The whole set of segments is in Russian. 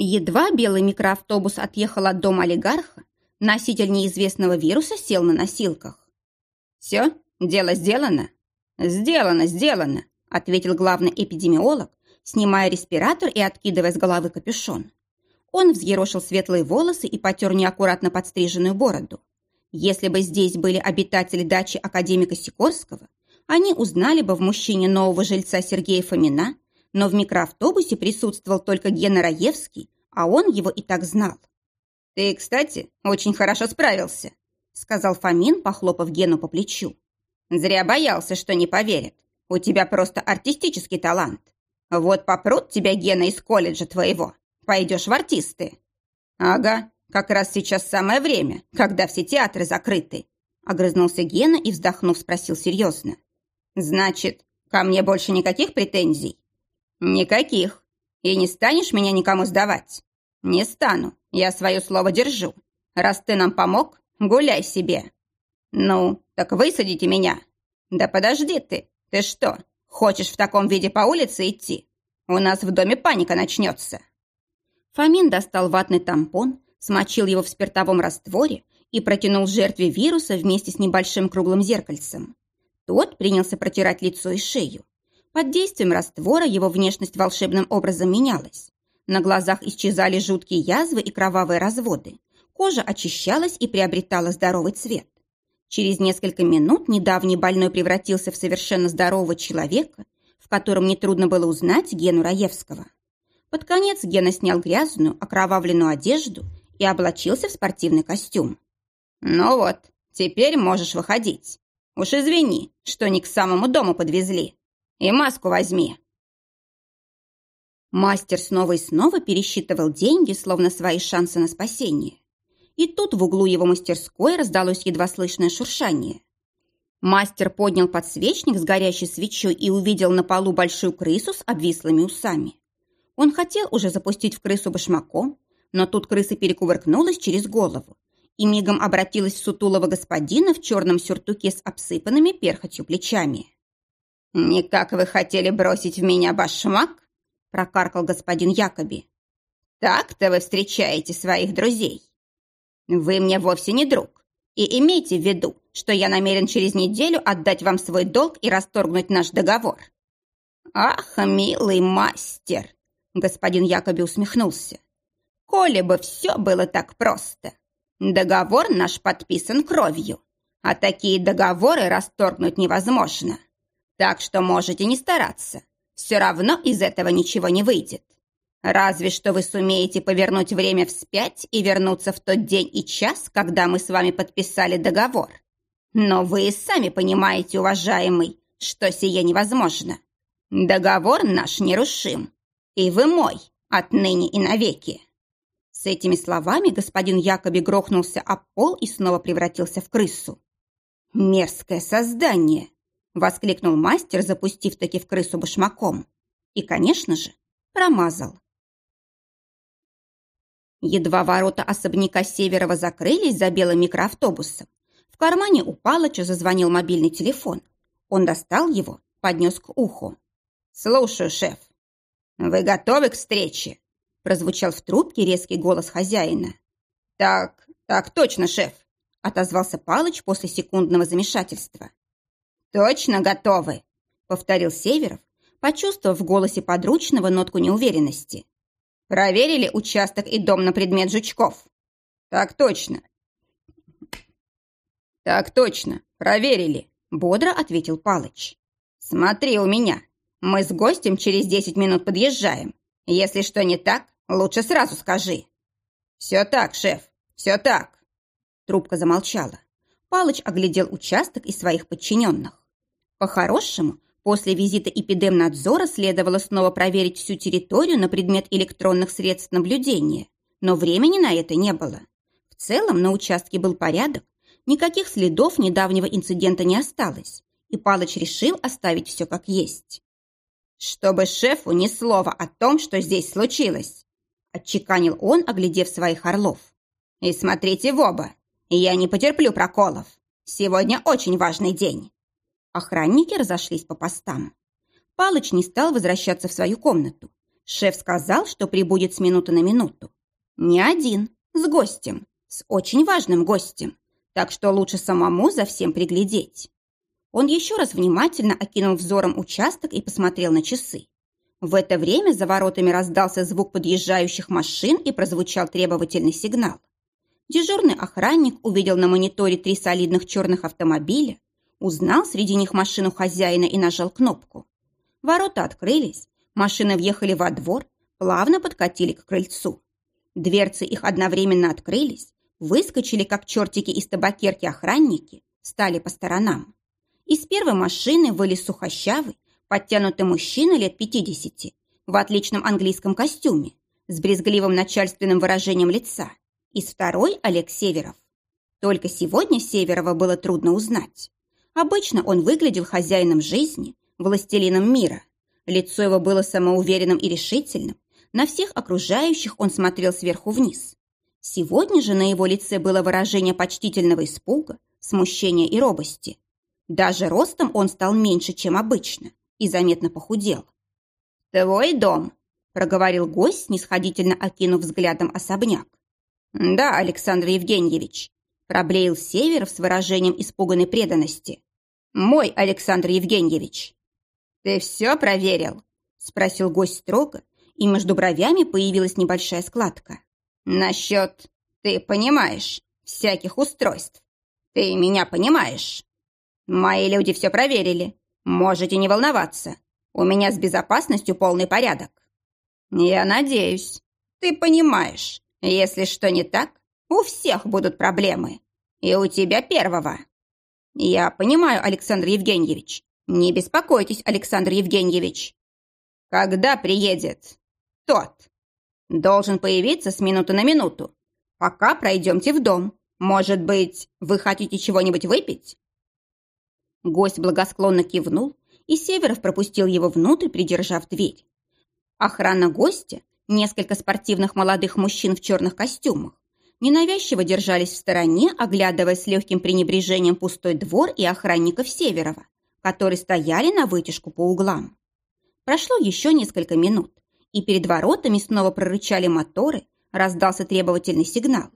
Едва белый микроавтобус отъехал от дома олигарха, носитель неизвестного вируса сел на носилках. «Все, дело сделано?» «Сделано, сделано», — ответил главный эпидемиолог, снимая респиратор и откидывая с головы капюшон. Он взъерошил светлые волосы и потер неаккуратно подстриженную бороду. Если бы здесь были обитатели дачи академика Сикорского, они узнали бы в мужчине нового жильца Сергея Фомина, но в микроавтобусе присутствовал только Гена Раевский, а он его и так знал. «Ты, кстати, очень хорошо справился», — сказал Фомин, похлопав Гену по плечу. «Зря боялся, что не поверят. У тебя просто артистический талант. Вот попрут тебя Гена из колледжа твоего. Пойдешь в артисты. Ага, как раз сейчас самое время, когда все театры закрыты. Огрызнулся Гена и, вздохнув, спросил серьезно. Значит, ко мне больше никаких претензий? Никаких. И не станешь меня никому сдавать? Не стану. Я свое слово держу. Раз ты нам помог, гуляй себе. Ну, так высадите меня. Да подожди ты. Ты что, Хочешь в таком виде по улице идти? У нас в доме паника начнется». Фомин достал ватный тампон, смочил его в спиртовом растворе и протянул жертве вируса вместе с небольшим круглым зеркальцем. Тот принялся протирать лицо и шею. Под действием раствора его внешность волшебным образом менялась. На глазах исчезали жуткие язвы и кровавые разводы. Кожа очищалась и приобретала здоровый цвет. Через несколько минут недавний больной превратился в совершенно здорового человека, в котором нетрудно было узнать Гену Раевского. Под конец Гена снял грязную, окровавленную одежду и облачился в спортивный костюм. «Ну вот, теперь можешь выходить. Уж извини, что не к самому дому подвезли. И маску возьми». Мастер снова и снова пересчитывал деньги, словно свои шансы на спасение и тут в углу его мастерской раздалось едва слышное шуршание. Мастер поднял подсвечник с горящей свечой и увидел на полу большую крысу с обвислыми усами. Он хотел уже запустить в крысу башмаком, но тут крыса перекувыркнулась через голову и мигом обратилась в сутулого господина в черном сюртуке с обсыпанными перхотью плечами. «Никак вы хотели бросить в меня башмак?» – прокаркал господин Якоби. «Так-то вы встречаете своих друзей. Вы мне вовсе не друг. И имейте в виду, что я намерен через неделю отдать вам свой долг и расторгнуть наш договор». «Ах, милый мастер!» Господин Якоби усмехнулся. «Коли бы все было так просто. Договор наш подписан кровью, а такие договоры расторгнуть невозможно. Так что можете не стараться. Все равно из этого ничего не выйдет. Разве что вы сумеете повернуть время вспять и вернуться в тот день и час, когда мы с вами подписали договор. Но вы и сами понимаете, уважаемый, что сие невозможно. Договор наш нерушим, и вы мой отныне и навеки». С этими словами господин Якоби грохнулся об пол и снова превратился в крысу. «Мерзкое создание!» — воскликнул мастер, запустив таки в крысу башмаком. И, конечно же, промазал. Едва ворота особняка Северова закрылись за белым микроавтобусом, в кармане у Палыча зазвонил мобильный телефон. Он достал его, поднес к уху. «Слушаю, шеф». «Вы готовы к встрече?» прозвучал в трубке резкий голос хозяина. «Так, так точно, шеф», отозвался Палыч после секундного замешательства. «Точно готовы», повторил Северов, почувствовав в голосе подручного нотку неуверенности. Проверили участок и дом на предмет жучков? Так точно. Так точно, проверили, бодро ответил Палыч. Смотри у меня. Мы с гостем через десять минут подъезжаем. Если что не так, лучше сразу скажи. Все так, шеф, все так. Трубка замолчала. Палыч оглядел участок и своих подчиненных. По-хорошему, После визита эпидемнадзора следовало снова проверить всю территорию на предмет электронных средств наблюдения, но времени на это не было. В целом на участке был порядок, никаких следов недавнего инцидента не осталось, и Палыч решил оставить все как есть. «Чтобы шефу ни слова о том, что здесь случилось», отчеканил он, оглядев своих орлов. «И смотрите в оба, я не потерплю проколов. Сегодня очень важный день. Охранники разошлись по постам. Палыч не стал возвращаться в свою комнату. Шеф сказал, что прибудет с минуты на минуту. Не один, с гостем, с очень важным гостем, так что лучше самому за всем приглядеть. Он еще раз внимательно окинул взором участок и посмотрел на часы. В это время за воротами раздался звук подъезжающих машин и прозвучал требовательный сигнал. Дежурный охранник увидел на мониторе три солидных черных автомобиля, узнал среди них машину хозяина и нажал кнопку. Ворота открылись, машины въехали во двор, плавно подкатили к крыльцу. Дверцы их одновременно открылись, выскочили, как чертики из табакерки охранники, стали по сторонам. Из первой машины вылез сухощавый, подтянутый мужчина лет пятидесяти, в отличном английском костюме, с брезгливым начальственным выражением лица – из второй Олег Северов. Только сегодня Северова было трудно узнать. Обычно он выглядел хозяином жизни, властелином мира. Лицо его было самоуверенным и решительным. На всех окружающих он смотрел сверху вниз. Сегодня же на его лице было выражение почтительного испуга, смущения и робости. Даже ростом он стал меньше, чем обычно, и заметно похудел. «Твой дом», – проговорил гость, снисходительно окинув взглядом особняк. «Да, Александр Евгеньевич», – проблеял Северов с выражением испуганной преданности. «Мой Александр Евгеньевич». «Ты все проверил?» – спросил гость строго, и между бровями появилась небольшая складка. «Насчет, ты понимаешь, всяких устройств. Ты меня понимаешь?» «Мои люди все проверили. Можете не волноваться. У меня с безопасностью полный порядок». «Я надеюсь. Ты понимаешь, если что не так, у всех будут проблемы. И у тебя первого. Я понимаю, Александр Евгеньевич. Не беспокойтесь, Александр Евгеньевич. Когда приедет? Тот. Должен появиться с минуты на минуту. Пока пройдемте в дом. Может быть, вы хотите чего-нибудь выпить? Гость благосклонно кивнул, и Северов пропустил его внутрь, придержав дверь. Охрана гостя Несколько спортивных молодых мужчин в черных костюмах ненавязчиво держались в стороне, оглядывая с легким пренебрежением пустой двор и охранников Северова, которые стояли на вытяжку по углам. Прошло еще несколько минут, и перед воротами снова прорычали моторы, раздался требовательный сигнал.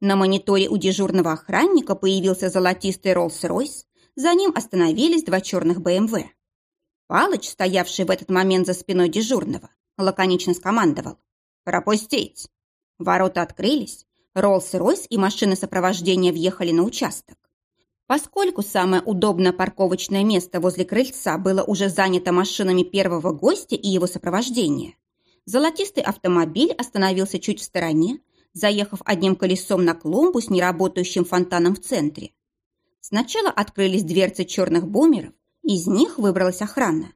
На мониторе у дежурного охранника появился золотистый Роллс-Ройс, за ним остановились два черных БМВ. Палыч, стоявший в этот момент за спиной дежурного, лаконично скомандовал. «Пропустить!» Ворота открылись, Роллс-Ройс и машины сопровождения въехали на участок. Поскольку самое удобное парковочное место возле крыльца было уже занято машинами первого гостя и его сопровождения, золотистый автомобиль остановился чуть в стороне, заехав одним колесом на клумбу с неработающим фонтаном в центре. Сначала открылись дверцы черных бумеров, из них выбралась охрана.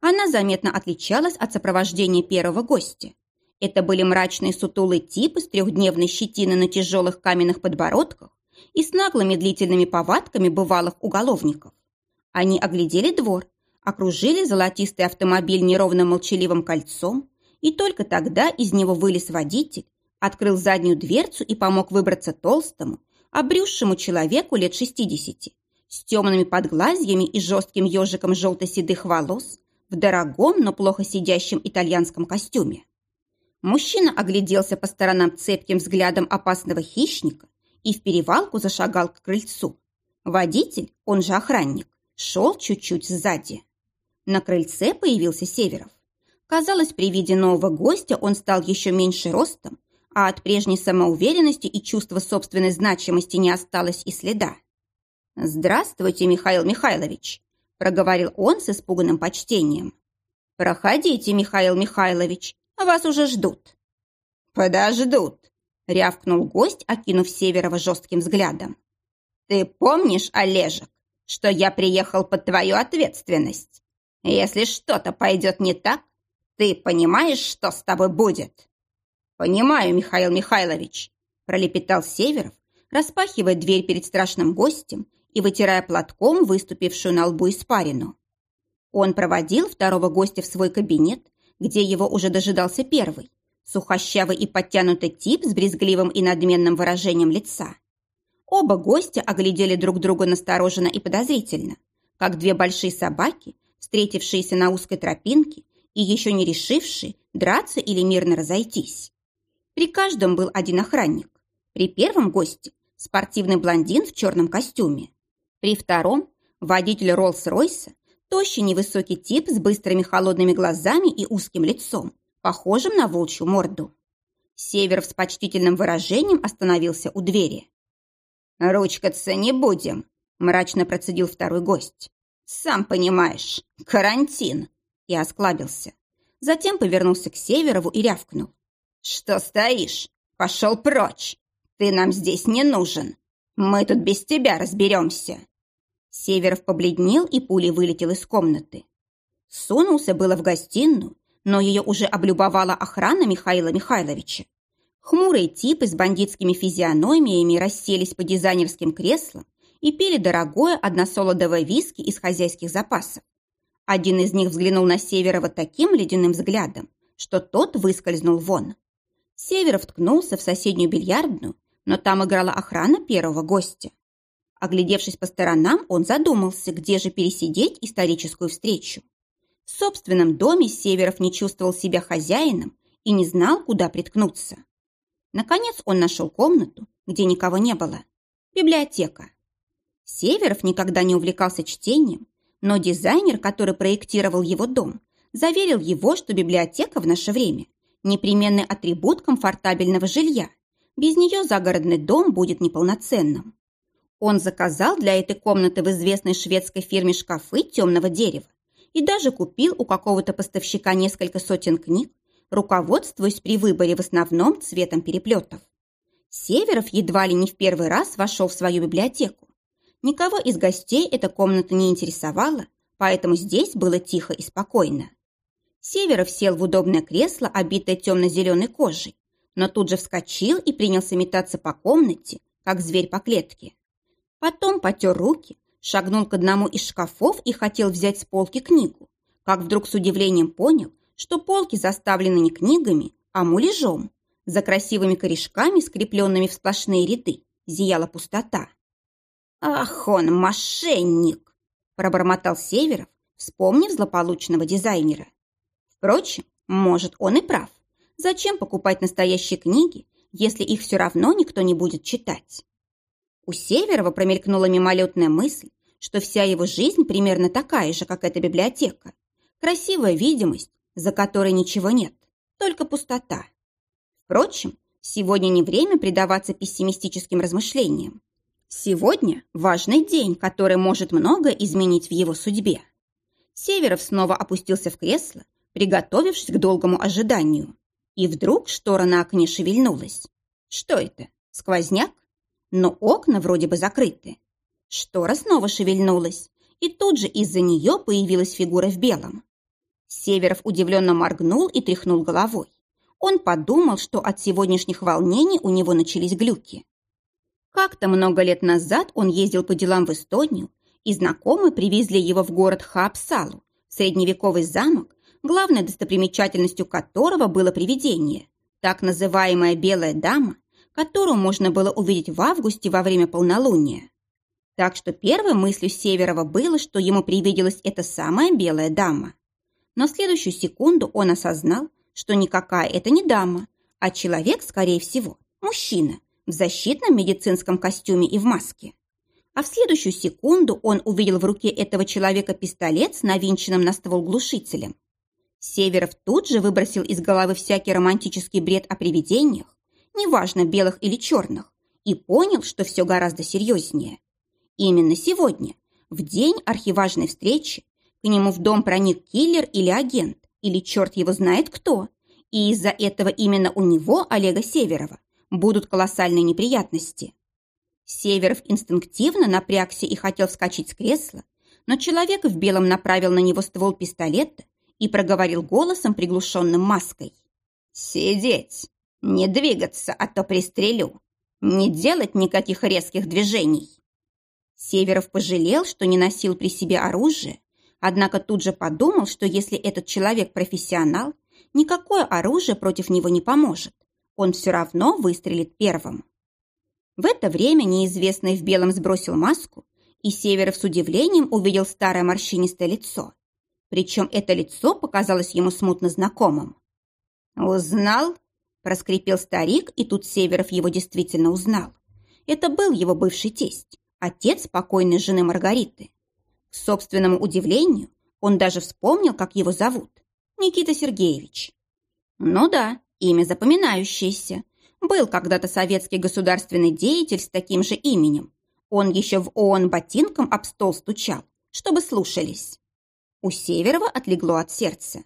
Она заметно отличалась от сопровождения первого гостя. Это были мрачные сутулые типы с трехдневной щетиной на тяжелых каменных подбородках и с наглыми длительными повадками бывалых уголовников. Они оглядели двор, окружили золотистый автомобиль неровным молчаливым кольцом, и только тогда из него вылез водитель, открыл заднюю дверцу и помог выбраться толстому, обрюзшему человеку лет шестидесяти, с темными подглазьями и жестким ежиком желто-седых волос, в дорогом, но плохо сидящем итальянском костюме. Мужчина огляделся по сторонам цепким взглядом опасного хищника и в перевалку зашагал к крыльцу. Водитель, он же охранник, шел чуть-чуть сзади. На крыльце появился Северов. Казалось, при виде нового гостя он стал еще меньше ростом, а от прежней самоуверенности и чувства собственной значимости не осталось и следа. «Здравствуйте, Михаил Михайлович!» проговорил он с испуганным почтением. «Проходите, Михаил Михайлович, вас уже ждут». «Подождут», — рявкнул гость, окинув Северова жестким взглядом. «Ты помнишь, Олежек, что я приехал под твою ответственность? Если что-то пойдет не так, ты понимаешь, что с тобой будет?» «Понимаю, Михаил Михайлович», — пролепетал Северов, распахивая дверь перед страшным гостем и вытирая платком выступившую на лбу испарину. Он проводил второго гостя в свой кабинет, где его уже дожидался первый, сухощавый и подтянутый тип с брезгливым и надменным выражением лица. Оба гостя оглядели друг друга настороженно и подозрительно, как две большие собаки, встретившиеся на узкой тропинке и еще не решившие, драться или мирно разойтись. При каждом был один охранник. При первом госте – спортивный блондин в черном костюме. При втором – водитель Роллс-Ройса, тощий невысокий тип с быстрыми холодными глазами и узким лицом, похожим на волчью морду. Северов с почтительным выражением остановился у двери. «Ручкаться не будем», – мрачно процедил второй гость. «Сам понимаешь, карантин!» И осклабился. Затем повернулся к Северову и рявкнул. «Что стоишь? Пошел прочь! Ты нам здесь не нужен! Мы тут без тебя разберемся!» Северов побледнел и пулей вылетел из комнаты. Сунулся было в гостиную, но ее уже облюбовала охрана Михаила Михайловича. Хмурые типы с бандитскими физиономиями расселись по дизайнерским креслам и пили дорогое односолодовое виски из хозяйских запасов. Один из них взглянул на Северова таким ледяным взглядом, что тот выскользнул вон. Северов ткнулся в соседнюю бильярдную, но там играла охрана первого гостя. Оглядевшись по сторонам, он задумался, где же пересидеть историческую встречу. В собственном доме Северов не чувствовал себя хозяином и не знал, куда приткнуться. Наконец он нашел комнату, где никого не было. Библиотека. Северов никогда не увлекался чтением, но дизайнер, который проектировал его дом, заверил его, что библиотека в наше время – непременный атрибут комфортабельного жилья. Без нее загородный дом будет неполноценным. Он заказал для этой комнаты в известной шведской фирме шкафы темного дерева и даже купил у какого-то поставщика несколько сотен книг, руководствуясь при выборе в основном цветом переплетов. Северов едва ли не в первый раз вошел в свою библиотеку Никого из гостей эта комната не интересовала, поэтому здесь было тихо и спокойно. Северов сел в удобное кресло, обитое темно-зеленой кожей, но тут же вскочил и принялся метаться по комнате, как зверь по клетке. Потом потер руки, шагнул к одному из шкафов и хотел взять с полки книгу, как вдруг с удивлением понял, что полки заставлены не книгами, а муляжом. За красивыми корешками, скрепленными в сплошные ряды, зияла пустота. «Ах он, мошенник!» – пробормотал Северов, вспомнив злополучного дизайнера. Впрочем, может, он и прав. Зачем покупать настоящие книги, если их все равно никто не будет читать? У Северова промелькнула мимолетная мысль, что вся его жизнь примерно такая же, как эта библиотека. Красивая видимость, за которой ничего нет, только пустота. Впрочем, сегодня не время предаваться пессимистическим размышлениям. Сегодня важный день, который может многое изменить в его судьбе. Северов снова опустился в кресло, приготовившись к долгому ожиданию. И вдруг штора на окне шевельнулась. Что это? Сквозняк? Но окна вроде бы закрыты. Штора снова шевельнулась, и тут же из-за нее появилась фигура в белом. Северов удивленно моргнул и тряхнул головой. Он подумал, что от сегодняшних волнений у него начались глюки. Как-то много лет назад он ездил по делам в Эстонию, и знакомые привезли его в город Хаапсалу, средневековый замок, главной достопримечательностью которого было привидение, так называемая «белая дама», которую можно было увидеть в августе во время полнолуния. Так что первой мыслью Северова было, что ему привиделась эта самая белая дама. Но в следующую секунду он осознал, что никакая это не дама, а человек, скорее всего, мужчина, в защитном медицинском костюме и в маске. А в следующую секунду он увидел в руке этого человека пистолет с навинченным на ствол глушителем. Северов тут же выбросил из головы всякий романтический бред о привидениях, неважно, белых или черных, и понял, что все гораздо серьезнее. Именно сегодня, в день архиважной встречи, к нему в дом проник киллер или агент, или черт его знает кто, и из-за этого именно у него, Олега Северова, будут колоссальные неприятности. Северов инстинктивно напрягся и хотел вскочить с кресла, но человек в белом направил на него ствол пистолета и проговорил голосом, приглушенным маской. «Сидеть! Не двигаться, а то пристрелю! Не делать никаких резких движений!» Северов пожалел, что не носил при себе оружие, однако тут же подумал, что если этот человек профессионал, никакое оружие против него не поможет он все равно выстрелит первым. В это время неизвестный в белом сбросил маску, и Северов с удивлением увидел старое морщинистое лицо. причем это лицо показалось ему смутно знакомым. «Узнал?» – проскрипел старик, и тут Северов его действительно узнал. Это был его бывший тесть, отец покойной жены Маргариты. К собственному удивлению, он даже вспомнил, как его зовут. Никита Сергеевич. Ну да, имя запоминающееся. Был когда-то советский государственный деятель с таким же именем. Он еще в ООН ботинком об стол стучал, чтобы слушались. У Северова отлегло от сердца.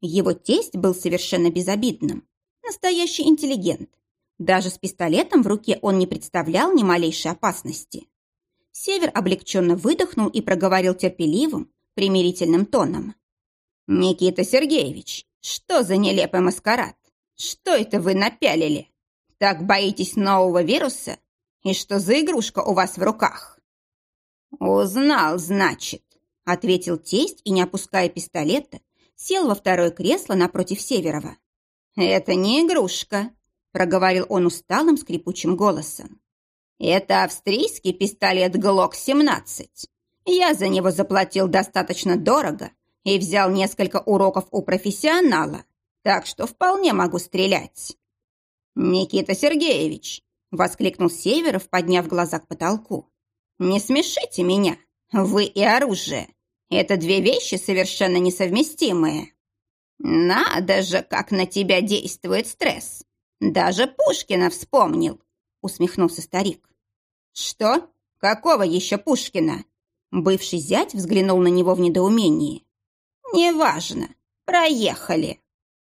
Его тесть был совершенно безобидным. Настоящий интеллигент. Даже с пистолетом в руке он не представлял ни малейшей опасности. Север облегченно выдохнул и проговорил терпеливым, примирительным тоном. «Никита Сергеевич, что за нелепый маскарад? Что это вы напялили? Так боитесь нового вируса? И что за игрушка у вас в руках?» «Узнал, значит», — ответил тесть и, не опуская пистолета, сел во второе кресло напротив Северова. «Это не игрушка», — проговорил он усталым скрипучим голосом. «Это австрийский пистолет ГЛОК-17. Я за него заплатил достаточно дорого и взял несколько уроков у профессионала, так что вполне могу стрелять». «Никита Сергеевич!» — воскликнул Северов, подняв глаза к потолку. «Не смешите меня! Вы и оружие! Это две вещи совершенно несовместимые!» «Надо же, как на тебя действует стресс! Даже Пушкина вспомнил!» — усмехнулся старик. «Что? Какого еще Пушкина?» Бывший зять взглянул на него в недоумении. «Неважно. Проехали».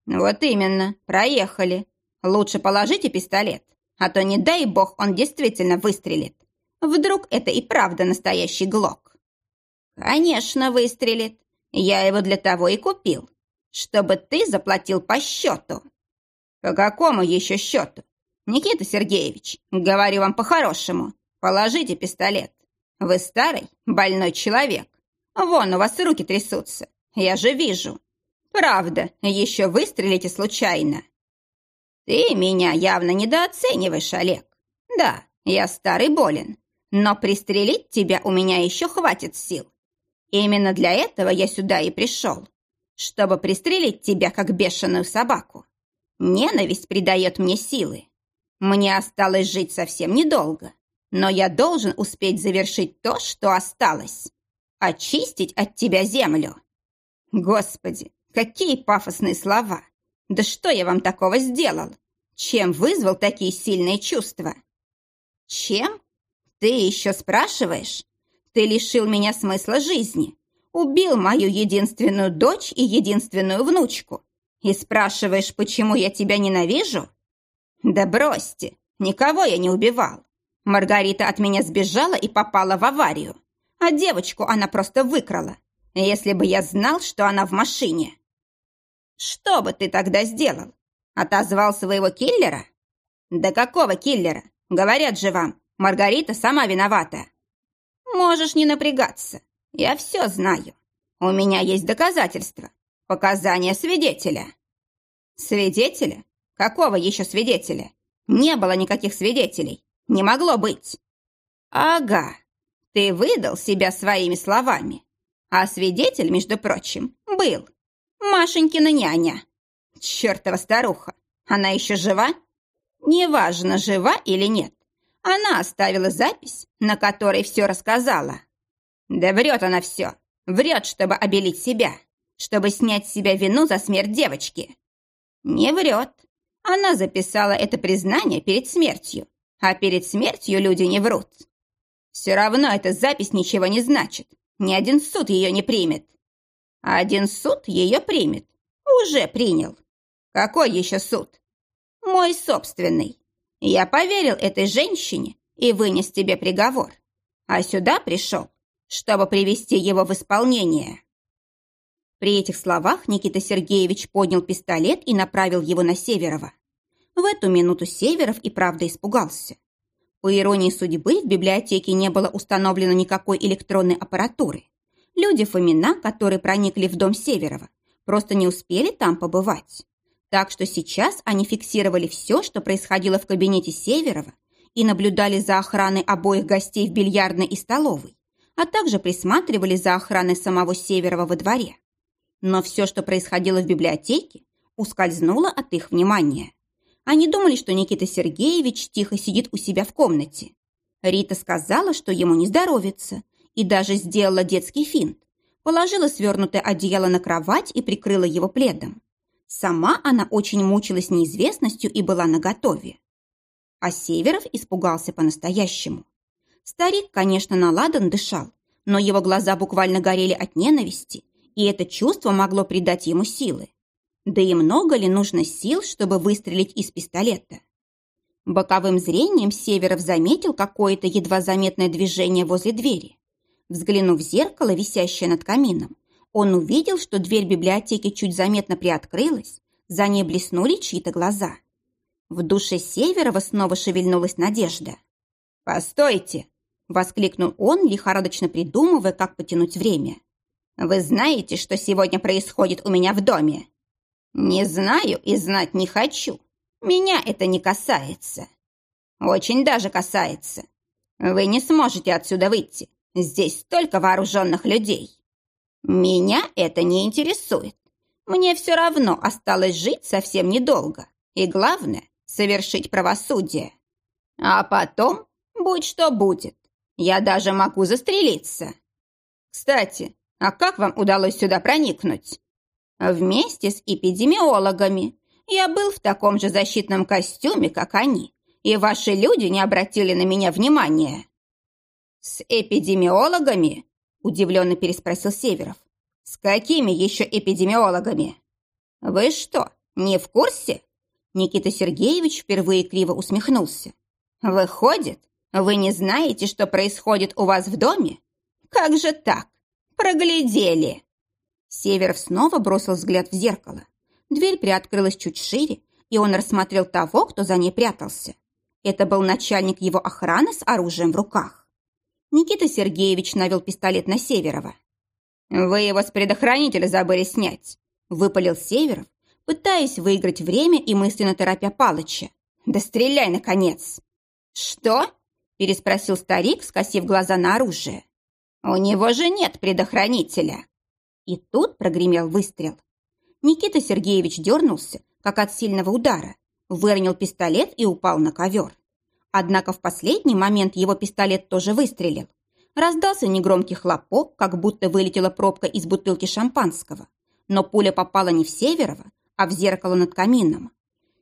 «Вот именно, проехали. Лучше положите пистолет, а то, не дай бог, он действительно выстрелит. Вдруг это и правда настоящий глок?» «Конечно, выстрелит. Я его для того и купил, чтобы ты заплатил по счету». «По какому еще счету? Никита Сергеевич, говорю вам по-хорошему, положите пистолет. Вы старый, больной человек. Вон у вас руки трясутся. Я же вижу. Правда, еще выстрелите случайно. Ты меня явно недооцениваешь, Олег. Да, я старый болен, но пристрелить тебя у меня еще хватит сил. Именно для этого я сюда и пришел. Чтобы пристрелить тебя, как бешеную собаку. Ненависть придает мне силы. Мне осталось жить совсем недолго. Но я должен успеть завершить то, что осталось. Очистить от тебя землю. Господи, какие пафосные слова! Да что я вам такого сделал? Чем вызвал такие сильные чувства? Чем? Ты еще спрашиваешь? Ты лишил меня смысла жизни, убил мою единственную дочь и единственную внучку. И спрашиваешь, почему я тебя ненавижу? Да бросьте, никого я не убивал. Маргарита от меня сбежала и попала в аварию. А девочку она просто выкрала. Если бы я знал, что она в машине. Что бы ты тогда сделал? Отозвал своего киллера? Да какого киллера? Говорят же вам, Маргарита сама виновата. Можешь не напрягаться. Я все знаю. У меня есть доказательства. Показания свидетеля. Свидетеля? Какого еще свидетеля? Не было никаких свидетелей. Не могло быть. Ага, ты выдал себя своими словами. А свидетель, между прочим, был. Машенькина няня. Чертова старуха. Она еще жива? Неважно, жива или нет. Она оставила запись, на которой все рассказала. Да врет она все. Врет, чтобы обелить себя. Чтобы снять с себя вину за смерть девочки. Не врет. Она записала это признание перед смертью а перед смертью люди не врут. Все равно эта запись ничего не значит. Ни один суд ее не примет. А один суд ее примет. Уже принял. Какой еще суд? Мой собственный. Я поверил этой женщине и вынес тебе приговор. А сюда пришел, чтобы привести его в исполнение. При этих словах Никита Сергеевич поднял пистолет и направил его на Северова. В эту минуту Северов и правда испугался. По иронии судьбы, в библиотеке не было установлено никакой электронной аппаратуры. Люди Фомина, которые проникли в дом Северова, просто не успели там побывать. Так что сейчас они фиксировали все, что происходило в кабинете Северова, и наблюдали за охраной обоих гостей в бильярдной и столовой, а также присматривали за охраной самого Северова во дворе. но все, что происходило в библиотеке, ускользнуло от их внимания. Они думали, что Никита Сергеевич тихо сидит у себя в комнате. Рита сказала, что ему не здоровится, и даже сделала детский финт. Положила свернутое одеяло на кровать и прикрыла его пледом. Сама она очень мучилась неизвестностью и была наготове. А Северов испугался по-настоящему. Старик, конечно, наладан дышал, но его глаза буквально горели от ненависти, и это чувство могло придать ему силы. Да и много ли нужно сил, чтобы выстрелить из пистолета? Боковым зрением Северов заметил какое-то едва заметное движение возле двери. Взглянув в зеркало, висящее над камином, он увидел, что дверь библиотеки чуть заметно приоткрылась, за ней блеснули чьи-то глаза. В душе Северова снова шевельнулась надежда. «Постойте!» – воскликнул он, лихорадочно придумывая, как потянуть время. «Вы знаете, что сегодня происходит у меня в доме?» «Не знаю и знать не хочу. Меня это не касается». «Очень даже касается. Вы не сможете отсюда выйти. Здесь столько вооруженных людей». «Меня это не интересует. Мне все равно осталось жить совсем недолго. И главное – совершить правосудие. А потом будь что будет. Я даже могу застрелиться. Кстати, а как вам удалось сюда проникнуть?» Вместе с эпидемиологами. Я был в таком же защитном костюме, как они, и ваши люди не обратили на меня внимания». «С эпидемиологами?» – удивленно переспросил Северов. «С какими еще эпидемиологами?» «Вы что, не в курсе?» Никита Сергеевич впервые криво усмехнулся. «Выходит, вы не знаете, что происходит у вас в доме? Как же так? Проглядели!» Северов снова бросил взгляд в зеркало. Дверь приоткрылась чуть шире, и он рассмотрел того, кто за ней прятался. Это был начальник его охраны с оружием в руках. Никита Сергеевич навел пистолет на Северова. «Вы его с предохранителя забыли снять», — выпалил Северов, пытаясь выиграть время и мысленно торопя Палыча. «Да стреляй, наконец!» «Что?» – переспросил старик, скосив глаза на оружие. «У него же нет предохранителя!» И тут прогремел выстрел. Никита Сергеевич дернулся, как от сильного удара, выронил пистолет и упал на ковер. Однако в последний момент его пистолет тоже выстрелил. Раздался негромкий хлопок, как будто вылетела пробка из бутылки шампанского. Но пуля попала не в Северова, а в зеркало над камином.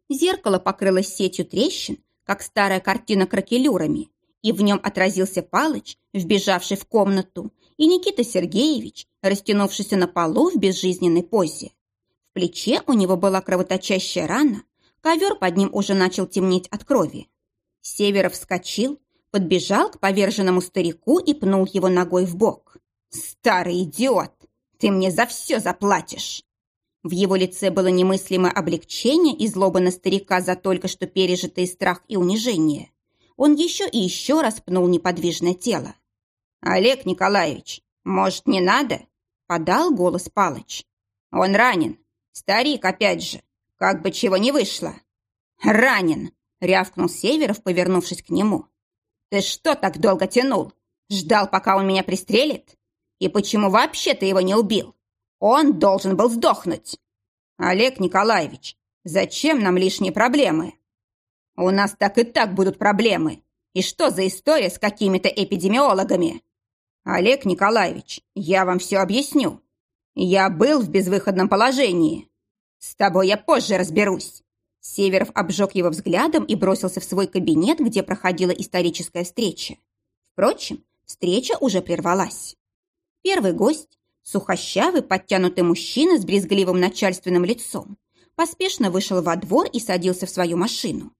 Зеркало покрылось сетью трещин, как старая картина кракелюрами, и в нем отразился Палыч, вбежавший в комнату, и Никита Сергеевич, растянувшийся на полу в безжизненной позе. В плече у него была кровоточащая рана, ковер под ним уже начал темнеть от крови. Северов вскочил, подбежал к поверженному старику и пнул его ногой в бок. «Старый идиот! Ты мне за все заплатишь!» В его лице было немыслимое облегчение и злоба на старика за только что пережитый страх и унижение. Он еще и еще раз пнул неподвижное тело. «Олег Николаевич, может, не надо?» – подал голос Палыч. «Он ранен. Старик опять же. Как бы чего не вышло». «Ранен!» – рявкнул Северов, повернувшись к нему. «Ты что так долго тянул? Ждал, пока он меня пристрелит? И почему вообще ты его не убил? Он должен был сдохнуть!» «Олег Николаевич, зачем нам лишние проблемы?» «У нас так и так будут проблемы. И что за история с какими-то эпидемиологами?» «Олег Николаевич, я вам все объясню. Я был в безвыходном положении. С тобой я позже разберусь». Северов обжег его взглядом и бросился в свой кабинет, где проходила историческая встреча. Впрочем, встреча уже прервалась. Первый гость, сухощавый, подтянутый мужчина с брезгливым начальственным лицом, поспешно вышел во двор и садился в свою машину.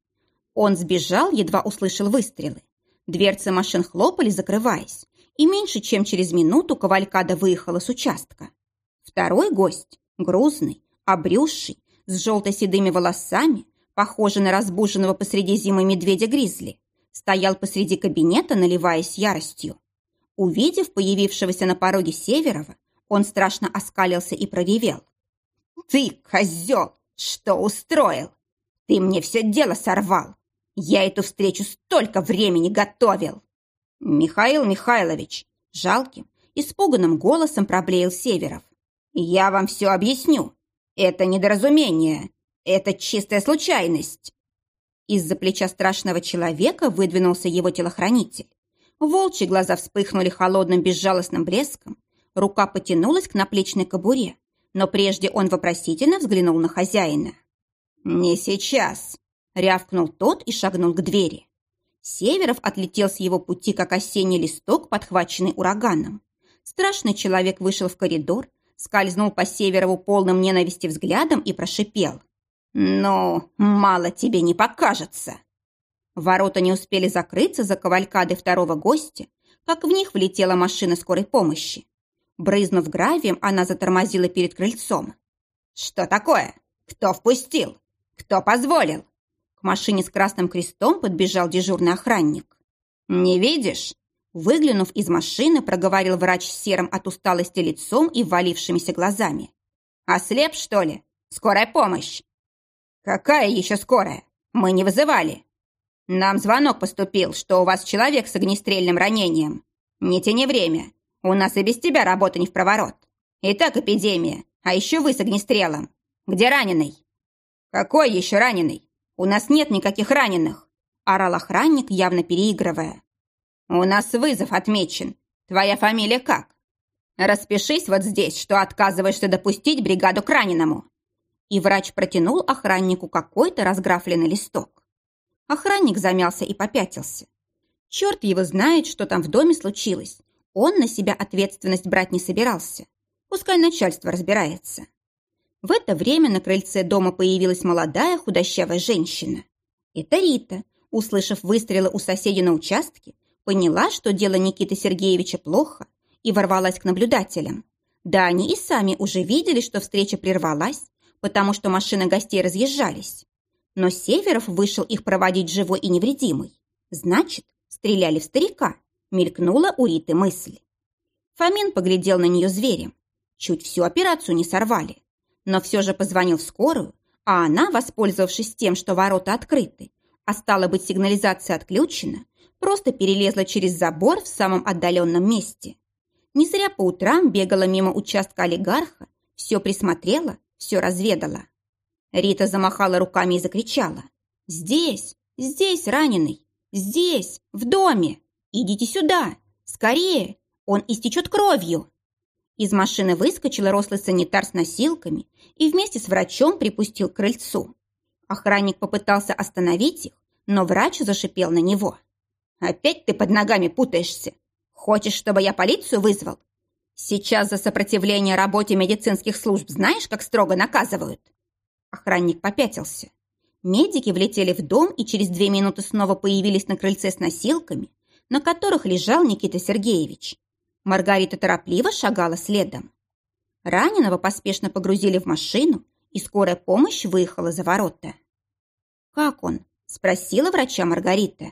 Он сбежал, едва услышал выстрелы. Дверцы машин хлопали, закрываясь, и меньше чем через минуту Кавалькада выехала с участка. Второй гость, грузный, обрюзший, с желто-седыми волосами, похожий на разбуженного посреди зимы медведя-гризли, стоял посреди кабинета, наливаясь яростью. Увидев появившегося на пороге Северова, он страшно оскалился и проревел. «Ты, козел, что устроил? Ты мне все дело сорвал! Я эту встречу столько времени готовил!» «Михаил Михайлович!» Жалким, испуганным голосом проблеял Северов. «Я вам все объясню. Это недоразумение. Это чистая случайность». Из-за плеча страшного человека выдвинулся его телохранитель. Волчьи глаза вспыхнули холодным безжалостным блеском. Рука потянулась к наплечной кобуре, но прежде он вопросительно взглянул на хозяина. «Не сейчас!» — рявкнул тот и шагнул к двери. Северов отлетел с его пути, как осенний листок, подхваченный ураганом. Страшный человек вышел в коридор, скользнул по Северову полным ненависти взглядом и прошипел. «Ну, мало тебе не покажется!» Ворота не успели закрыться за кавалькадой второго гостя, как в них влетела машина скорой помощи. Брызнув гравием, она затормозила перед крыльцом. «Что такое? Кто впустил? Кто позволил?» Машине с красным крестом подбежал дежурный охранник. «Не видишь?» Выглянув из машины, проговорил врач с серым от усталости лицом и валившимися глазами. «Ослеп, что ли? Скорая помощь!» «Какая еще скорая? Мы не вызывали!» «Нам звонок поступил, что у вас человек с огнестрельным ранением. Не тяни время. У нас и без тебя работа не в проворот. Итак, эпидемия, а еще вы с огнестрелом. Где раненый?» «Какой еще раненый? У нас нет никаких раненых!» орал охранник, явно переигрывая. «У нас вызов отмечен. Твоя фамилия как?» «Распишись вот здесь, что отказываешься допустить бригаду к раненому и врач протянул охраннику какой-то разграфленный листок. Охранник замялся и попятился. Черт его знает, что там в доме случилось. Он на себя ответственность брать не собирался. Пускай начальство разбирается. В это время на крыльце дома появилась молодая худощавая женщина. Это Рита, услышав выстрелы у соседей на участке, поняла, что дело Никиты Сергеевича плохо, и ворвалась к наблюдателям. Да они и сами уже видели, что встреча прервалась, потому что машины гостей разъезжались. Но Северов вышел их проводить живой и невредимый. Значит, стреляли в старика, мелькнула у Риты мысль. Фомин поглядел на нее зверем. Чуть всю операцию не сорвали. Но все же позвонил в скорую, а она, воспользовавшись тем, что ворота открыты, а стало быть сигнализация отключена, просто перелезла через забор в самом отдаленном месте. Не зря по утрам бегала мимо участка олигарха, все присмотрела все разведала. Рита замахала руками и закричала. «Здесь! Здесь раненый! Здесь! В доме! Идите сюда! Скорее! Он истечет кровью!» Из машины выскочил рослый санитар с носилками и вместе с врачом припустил к крыльцу. Охранник попытался остановить их, но врач зашипел на него. «Опять ты под ногами путаешься? Хочешь, чтобы я полицию вызвал? Сейчас за сопротивление работе медицинских служб знаешь, как строго наказывают?» Охранник попятился. Медики влетели в дом и через две минуты снова появились на крыльце с носилками, на которых лежал Никита Сергеевич. Маргарита торопливо шагала следом. Раненого поспешно погрузили в машину, и скорая помощь выехала за ворота. «Как он?» – спросила врача Маргарита.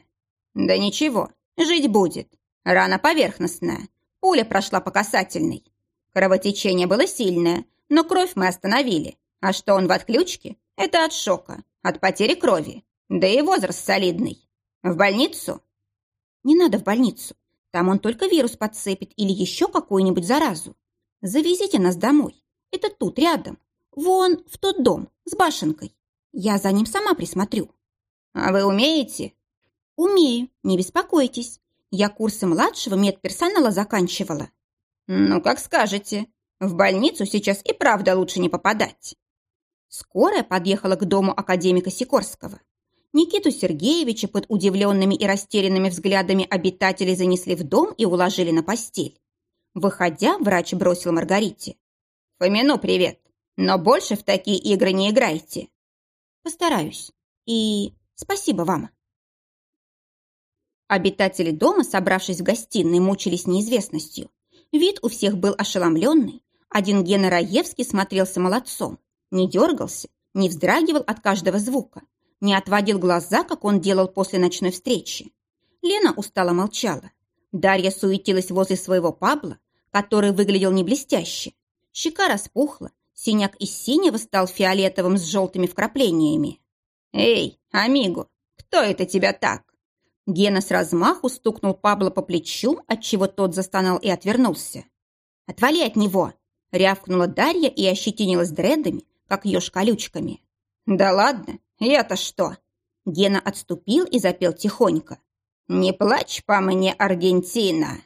«Да ничего, жить будет. Рана поверхностная, Пуля прошла по касательной. Кровотечение было сильное, но кровь мы остановили. А что он в отключке? Это от шока, от потери крови. Да и возраст солидный. В больницу? Не надо в больницу. Там он только вирус подцепит или еще какую-нибудь заразу. Завезите нас домой. Это тут, рядом. Вон, в тот дом, с башенкой. Я за ним сама присмотрю. А вы умеете? Умею, не беспокойтесь. Я курсы младшего медперсонала заканчивала. Ну, как скажете. В больницу сейчас и правда лучше не попадать. Скорая подъехала к дому академика Сикорского. Никиту Сергеевича под удивленными и растерянными взглядами обитателей занесли в дом и уложили на постель. Выходя, врач бросил Маргарите. «Фомину привет, но больше в такие игры не играйте». «Постараюсь. И спасибо вам». Обитатели дома, собравшись в гостиной, мучились неизвестностью. Вид у всех был ошеломленный. Один Гена Раевский смотрелся молодцом, не дергался, не вздрагивал от каждого звука, не отводил глаза, как он делал после ночной встречи. Лена устало молчала. Дарья суетилась возле своего Пабла, который выглядел не блестяще. Щека распухла, синяк из синего стал фиолетовым с желтыми вкраплениями. «Эй, амиго, кто это тебя так?» Гена с размаху стукнул Пабло по плечу, отчего тот застонал и отвернулся. «Отвали от него!» – Рявкнула Дарья и ощетинилась дредами, как еж колючками. «Да ладно, я-то что?» Гена отступил и запел тихонько. «Не плачь по мне, Аргентина!»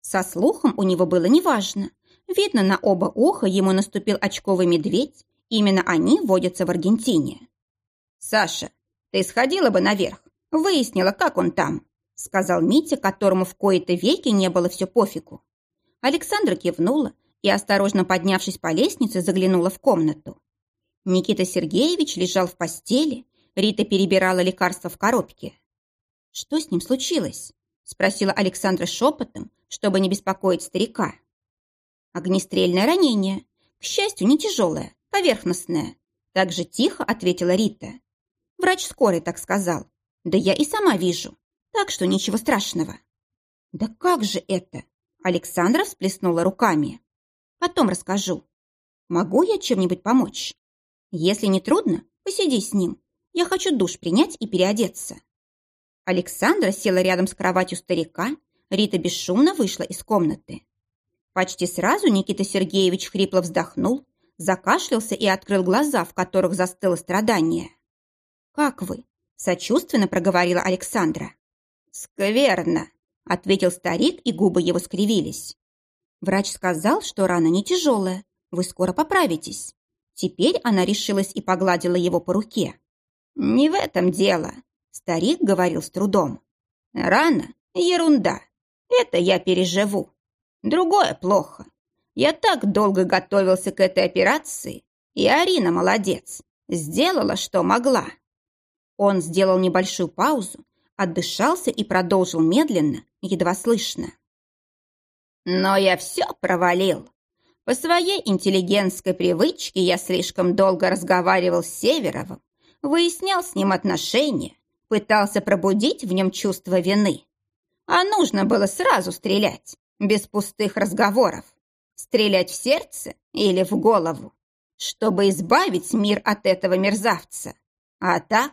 Со слухом у него было неважно. Видно, на оба уха ему наступил очковый медведь. Именно они водятся в Аргентине. «Саша, ты сходила бы наверх, выяснила, как он там», сказал Митя, которому в кои-то веки не было все пофигу. Александра кивнула и, осторожно поднявшись по лестнице, заглянула в комнату. Никита Сергеевич лежал в постели, Рита перебирала лекарства в коробке. «Что с ним случилось?» – спросила Александра шепотом, чтобы не беспокоить старика. «Огнестрельное ранение. К счастью, не тяжелое, поверхностное», – так же тихо ответила Рита. Врач скорой так сказал. Да я и сама вижу. Так что ничего страшного. Да как же это? Александра всплеснула руками. Потом расскажу. Могу я чем-нибудь помочь? Если не трудно, посиди с ним. Я хочу душ принять и переодеться. Александра села рядом с кроватью старика. Рита бесшумно вышла из комнаты. Почти сразу Никита Сергеевич хрипло вздохнул, закашлялся и открыл глаза, в которых застыло страдание. «Как вы?» – сочувственно проговорила Александра. «Скверно», – ответил старик, и губы его скривились. Врач сказал, что рана не тяжелая, вы скоро поправитесь. Теперь она решилась и погладила его по руке. «Не в этом дело», – старик говорил с трудом. «Рана – ерунда. Это я переживу. Другое плохо. Я так долго готовился к этой операции, и Арина молодец. Сделала, что могла. Он сделал небольшую паузу, отдышался и продолжил медленно, едва слышно. Но я все провалил. По своей интеллигентской привычке я слишком долго разговаривал с Северовым, выяснял с ним отношения, пытался пробудить в нем чувство вины. А нужно было сразу стрелять, без пустых разговоров. Стрелять в сердце или в голову, чтобы избавить мир от этого мерзавца. А так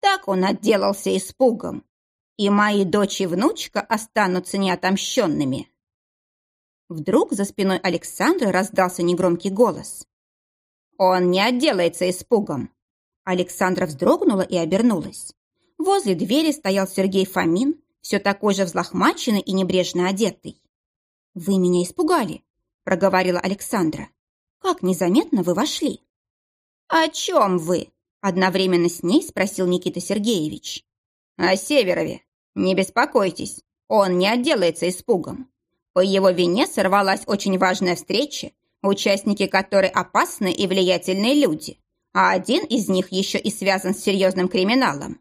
так он отделался испугом. И мои дочь и внучка останутся неотомщенными. Вдруг за спиной Александра раздался негромкий голос. «Он не отделается испугом!» Александра вздрогнула и обернулась. Возле двери стоял Сергей Фомин, все такой же взлохмаченный и небрежно одетый. «Вы меня испугали», — проговорила Александра. «Как незаметно вы вошли?» «О чем вы?» Одновременно с ней спросил Никита Сергеевич. «О Северове. Не беспокойтесь, он не отделается испугом. По его вине сорвалась очень важная встреча, участники которой опасные и влиятельные люди, а один из них еще и связан с серьезным криминалом.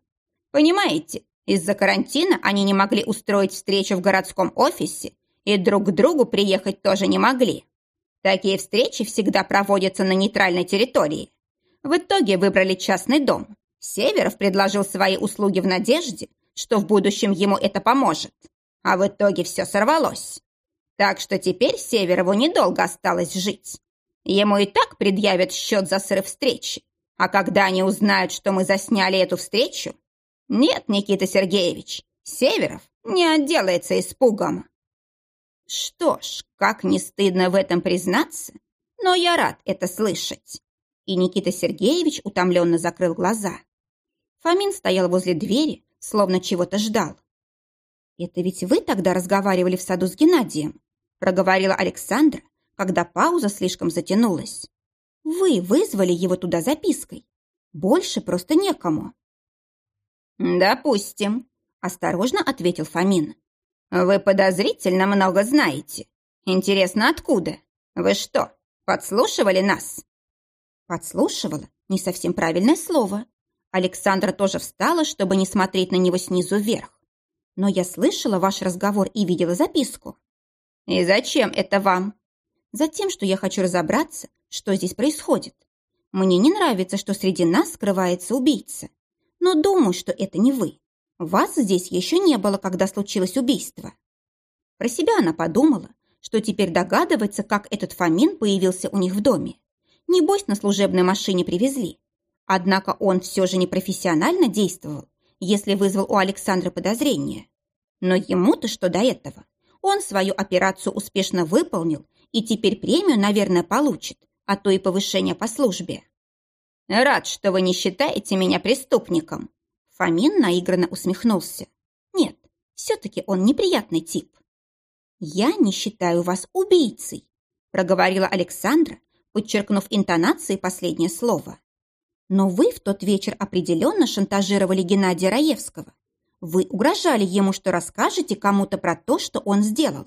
Понимаете, из-за карантина они не могли устроить встречу в городском офисе и друг к другу приехать тоже не могли. Такие встречи всегда проводятся на нейтральной территории. В итоге выбрали частный дом. Северов предложил свои услуги в надежде, что в будущем ему это поможет. А в итоге все сорвалось. Так что теперь Северову недолго осталось жить. Ему и так предъявят счет за срыв встречи. А когда они узнают, что мы засняли эту встречу... Нет, Никита Сергеевич, Северов не отделается испугом. Что ж, как не стыдно в этом признаться, но я рад это слышать и Никита Сергеевич утомленно закрыл глаза. Фомин стоял возле двери, словно чего-то ждал. «Это ведь вы тогда разговаривали в саду с Геннадием?» Проговорила Александра, когда пауза слишком затянулась. «Вы вызвали его туда запиской. Больше просто некому». «Допустим», – осторожно ответил Фомин. «Вы подозрительно много знаете. Интересно, откуда? Вы что, подслушивали нас?» Подслушивала не совсем правильное слово. Александра тоже встала, чтобы не смотреть на него снизу вверх. Но я слышала ваш разговор и видела записку. И зачем это вам? Затем, что я хочу разобраться, что здесь происходит. Мне не нравится, что среди нас скрывается убийца. Но думаю, что это не вы. Вас здесь еще не было, когда случилось убийство. Про себя она подумала, что теперь догадывается, как этот Фомин появился у них в доме. Небось, на служебной машине привезли. Однако он все же не профессионально действовал, если вызвал у Александра подозрения. Но ему-то что до этого? Он свою операцию успешно выполнил и теперь премию, наверное, получит, а то и повышение по службе. Рад, что вы не считаете меня преступником. Фомин наигранно усмехнулся. Нет, все-таки он неприятный тип. Я не считаю вас убийцей, проговорила Александра, подчеркнув интонацией последнее слово. Но вы в тот вечер определенно шантажировали Геннадия Раевского. Вы угрожали ему, что расскажете кому-то про то, что он сделал.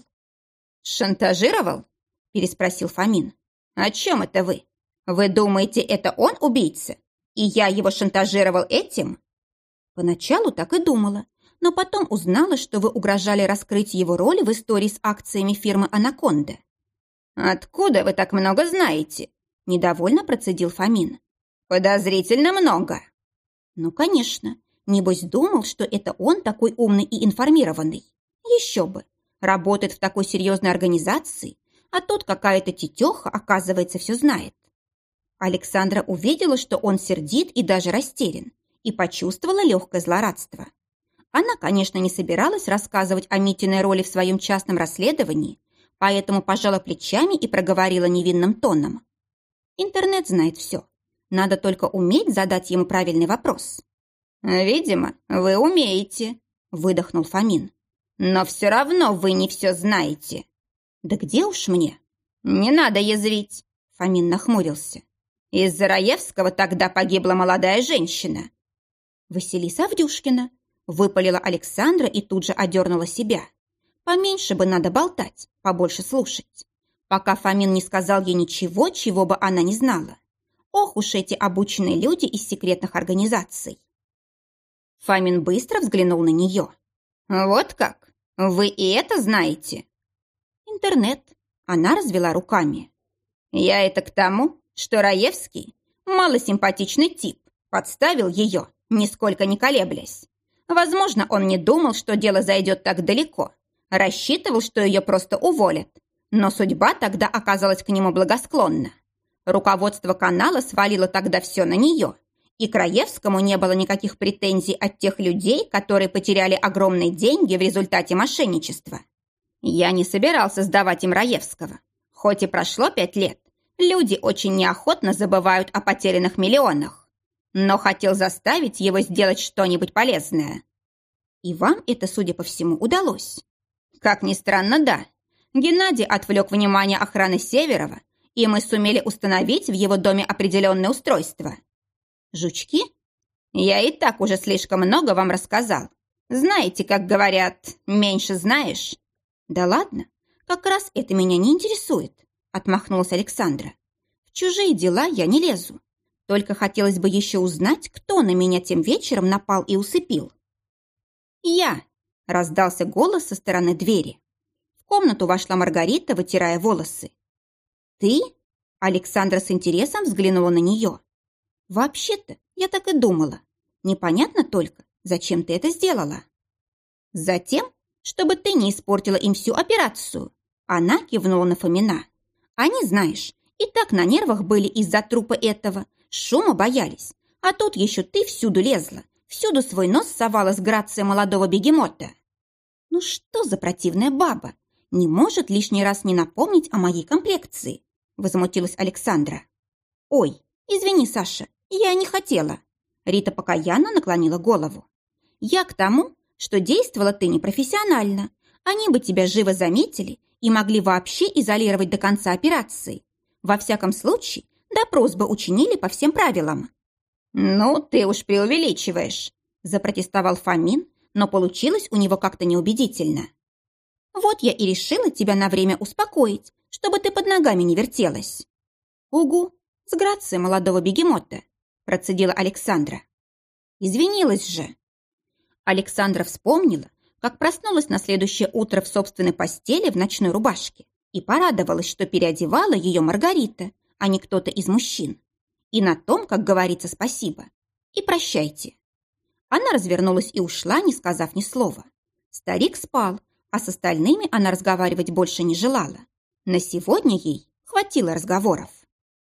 «Шантажировал?» – переспросил Фомин. «О чем это вы? Вы думаете, это он убийца? И я его шантажировал этим?» Поначалу так и думала, но потом узнала, что вы угрожали раскрыть его роль в истории с акциями фирмы «Анаконда». «Откуда вы так много знаете?» – недовольно процедил Фомин. «Подозрительно много». «Ну, конечно. Небось думал, что это он такой умный и информированный. Еще бы. Работает в такой серьезной организации, а тут какая-то тетеха, оказывается, все знает». Александра увидела, что он сердит и даже растерян, и почувствовала легкое злорадство. Она, конечно, не собиралась рассказывать о Митиной роли в своем частном расследовании, поэтому пожала плечами и проговорила невинным тоном. Интернет знает все. Надо только уметь задать ему правильный вопрос. «Видимо, вы умеете», — выдохнул Фомин. «Но все равно вы не все знаете». «Да где уж мне?» «Не надо язвить», — Фомин нахмурился. «Из-за Раевского тогда погибла молодая женщина». «Василиса Авдюшкина», — выпалила Александра и тут же одернула себя. «Поменьше бы надо болтать, побольше слушать». Пока Фомин не сказал ей ничего, чего бы она не знала. Ох уж эти обученные люди из секретных организаций. Фамин быстро взглянул на нее. «Вот как? Вы и это знаете?» «Интернет». Она развела руками. «Я это к тому, что Раевский, малосимпатичный тип, подставил ее, нисколько не колеблясь. Возможно, он не думал, что дело зайдет так далеко. Рассчитывал, что ее просто уволят. Но судьба тогда оказалась к нему благосклонна. Руководство канала свалило тогда все на нее. И Краевскому не было никаких претензий от тех людей, которые потеряли огромные деньги в результате мошенничества. Я не собирался сдавать им Раевского. Хоть и прошло пять лет, люди очень неохотно забывают о потерянных миллионах. Но хотел заставить его сделать что-нибудь полезное. И вам это, судя по всему, удалось. Как ни странно, да. Геннадий отвлек внимание охраны Северова и мы сумели установить в его доме определенное устройство. Жучки? Я и так уже слишком много вам рассказал. Знаете, как говорят, меньше знаешь? Да ладно, как раз это меня не интересует, отмахнулась Александра. В чужие дела я не лезу. Только хотелось бы еще узнать, кто на меня тем вечером напал и усыпил. «Я!» – раздался голос со стороны двери. В комнату вошла Маргарита, вытирая волосы. «Ты?» Александра с интересом взглянула на нее. «Вообще-то, я так и думала. Непонятно только, зачем ты это сделала?» «Затем, чтобы ты не испортила им всю операцию». Она кивнула на Фомина. «Они, знаешь, и так на нервах были из-за трупа этого, шума боялись. А тут еще ты всюду лезла, всюду свой нос совала с грацией молодого бегемота». «Ну что за противная баба? Не может лишний раз не напомнить о моей комплекции возмутилась Александра. «Ой, извини, Саша, я не хотела». Рита покаянно наклонила голову. «Я к тому, что действовала ты непрофессионально. Они бы тебя живо заметили и могли вообще изолировать до конца операции. Во всяком случае, допрос бы учинили по всем правилам». «Ну, ты уж преувеличиваешь», – запротестовал Фомин, но получилось у него как-то неубедительно. «Вот я и решила тебя на время успокоить, чтобы ты под ногами не вертелась». «Угу, с грацией молодого бегемота», процедила Александра. «Извинилась же». Александра вспомнила, как проснулась на следующее утро в собственной постели в ночной рубашке и порадовалась, что переодевала ее Маргарита, а не кто-то из мужчин. И на том, как говорится, спасибо. И прощайте. Она развернулась и ушла, не сказав ни слова. Старик спал, а с остальными она разговаривать больше не желала. На сегодня ей хватило разговоров.